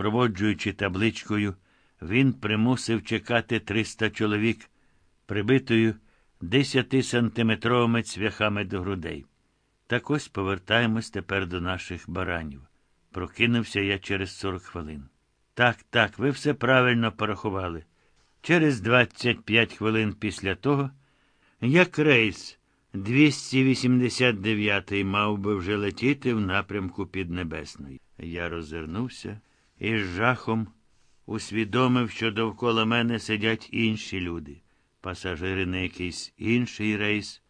Проводжуючи табличкою, він примусив чекати 300 чоловік, прибитою 10-сантиметровими цвяхами до грудей. Так ось повертаємось тепер до наших баранів. Прокинувся я через 40 хвилин. Так, так, ви все правильно порахували. Через 25 хвилин після того, як рейс 289 мав би вже летіти в напрямку Піднебесної. Я розвернувся і з жахом усвідомив, що довкола мене сидять інші люди, пасажири на якийсь інший рейс,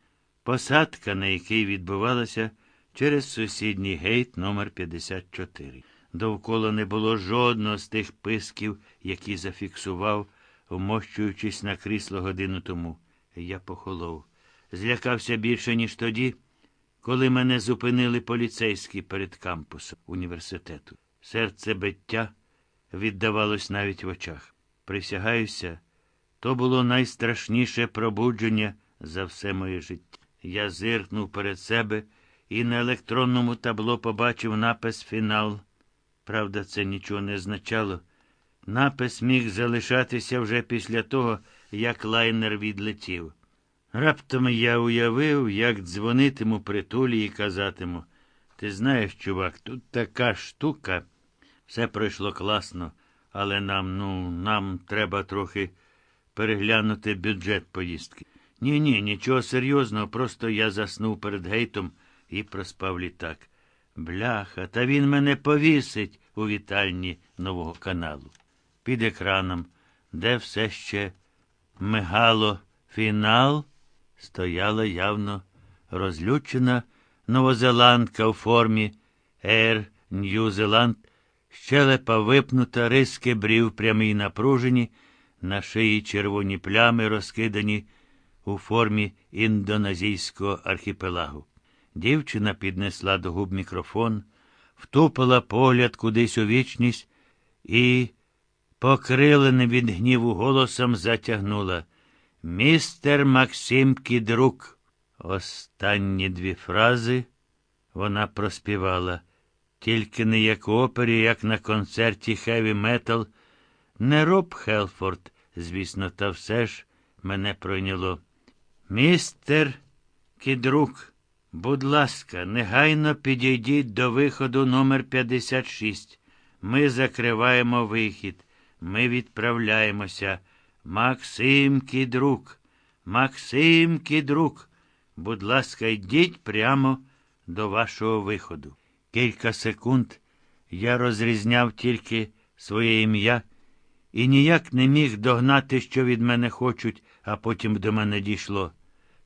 посадка, на який відбувалася через сусідній гейт номер 54 Довкола не було жодного з тих писків, які зафіксував, вмощуючись на крісло годину тому. Я похолов. Злякався більше, ніж тоді, коли мене зупинили поліцейські перед кампусом університету. Серце биття віддавалось навіть в очах. Присягаюся, то було найстрашніше пробудження за все моє життя. Я зиркнув перед себе і на електронному табло побачив напис Фінал. Правда, це нічого не означало. Напис міг залишатися вже після того, як лайнер відлетів. Раптом я уявив, як дзвонитиму притулі і казатиму. Ти знаєш, чувак, тут така штука. Все пройшло класно, але нам, ну, нам треба трохи переглянути бюджет поїздки. Ні, ні, нічого серйозного, просто я заснув перед гейтом і проспав літак. Бляха, та він мене повісить у вітальні нового каналу. Під екраном, де все ще мигало фінал, стояла явно розлючена новозеландка у формі Air New Zealand, щелепа випнута, риски брів прямі напружені, на шиї червоні плями розкидані у формі індонезійського архіпелагу. Дівчина піднесла до губ мікрофон, втупила погляд кудись у вічність і, покриленим від гніву голосом, затягнула. Містер Максим Кідрук. Останні дві фрази вона проспівала, тільки не як у опері, як на концерті Хеві Метал. Не роб Хелфорд, звісно, та все ж мене пройняло. Містер Кідрук, будь ласка, негайно підійдіть до виходу номер 56. Ми закриваємо вихід. Ми відправляємося. Максим Кідрук, Максим Кідрук, будь ласка, йдіть прямо до вашого виходу. Кілька секунд я розрізняв тільки своє ім'я і ніяк не міг догнати, що від мене хочуть, а потім до мене дійшло.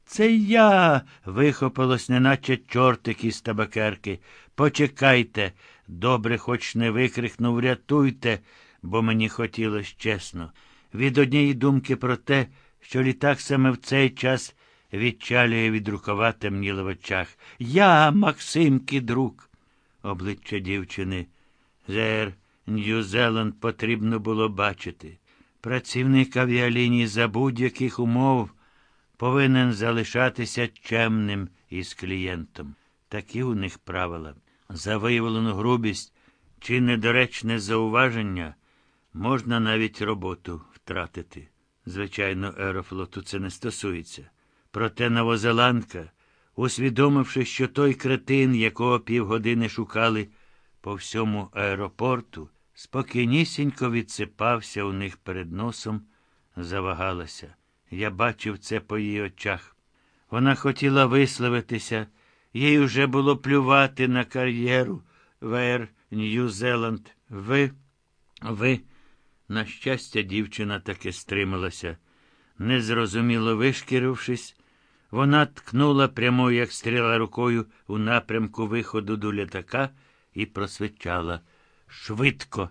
Це я. вихопилось, неначе чортик із табакерки. Почекайте, добре, хоч не викрикнув, рятуйте, бо мені хотілося чесно. Від однієї думки про те, що літак саме в цей час відчалює від рукава темніли в очах. Я, Максим Кідрук. Обличчя дівчини. Зер, Нью-Зеланд потрібно було бачити. Працівник авіалінії за будь-яких умов повинен залишатися чемним із клієнтом. Такі у них правила. За виявлену грубість чи недоречне зауваження можна навіть роботу втратити. Звичайно, аерофлоту це не стосується. Проте новозеландка, усвідомивши, що той кретин, якого півгодини шукали по всьому аеропорту, спокійнісінько відсипався у них перед носом, завагалася. Я бачив це по її очах. Вона хотіла висловитися, їй уже було плювати на кар'єру в Air Нью-Зеланд. Ви, ви. На щастя, дівчина таки стрималася. Незрозуміло вишкірившись, вона ткнула прямо, як стріла рукою у напрямку виходу до літака і просвичала. Швидко.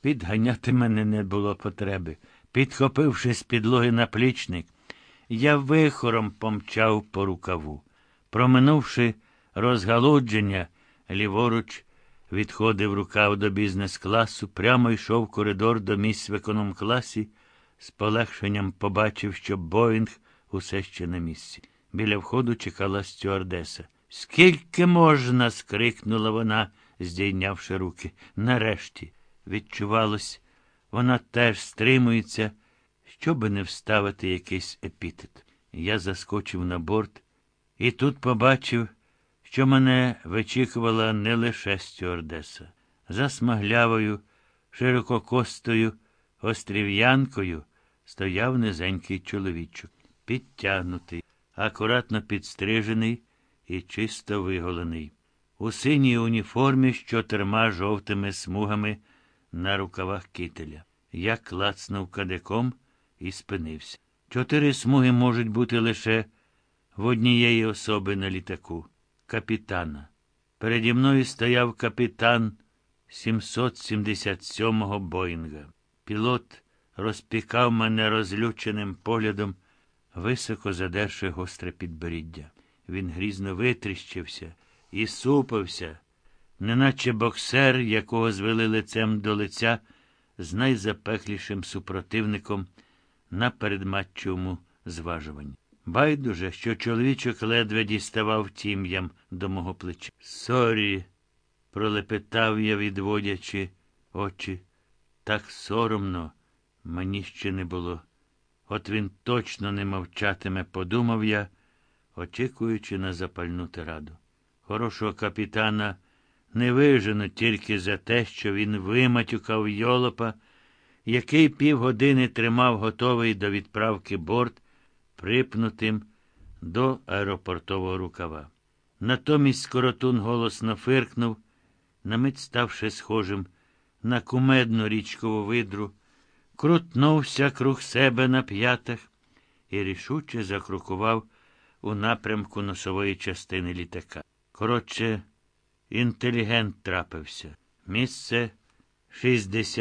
Підганяти мене не було потреби. Підхопивши з підлоги наплічник, я вихором помчав по рукаву. Проминувши розгалудження, ліворуч відходив рукав до бізнес-класу, прямо йшов коридор до місць в економ-класі, з полегшенням побачив, що Боїнг усе ще на місці. Біля входу чекала стюардеса. Скільки можна? скрикнула вона, здійнявши руки. Нарешті. відчувалось, вона теж стримується, щоби не вставити якийсь епітет. Я заскочив на борт і тут побачив, що мене вичікувала не лише стюардеса. За смаглявою, ширококостою острів'янкою стояв низенький чоловічок, підтягнутий, акуратно підстрижений і чисто виголений. У синій уніформі з чотирма жовтими смугами на рукавах кителя. Я клацнув кадиком і спинився. Чотири смуги можуть бути лише в однієї особи на літаку капітана. Переді мною стояв капітан 777-го Боїнга. Пілот розпікав мене розлюченим поглядом, високо задерши гостре підборіддя. Він грізно витріщився і супився, неначе боксер, якого звели лицем до лиця з найзапеклішим супротивником на передматчому зважуванні. Байдуже, що чоловічок ледве діставав тім'ям до мого плеча. Sorry, пролепетав я, відводячи очі. Так соромно мені ще не було. От він точно не мовчатиме, подумав я, очікуючи на запальну тираду. Хорошого капітана не вижену тільки за те, що він виматюкав йолопа, який півгодини тримав готовий до відправки борт, припнутим до аеропортового рукава. Натомість скоротун голосно фиркнув, на мить ставши схожим на кумедну річкову видру, крутнувся круг себе на п'ятах і рішуче закрукував у напрямку носової частини літака. Коротше, інтелігент трапився. Місце 60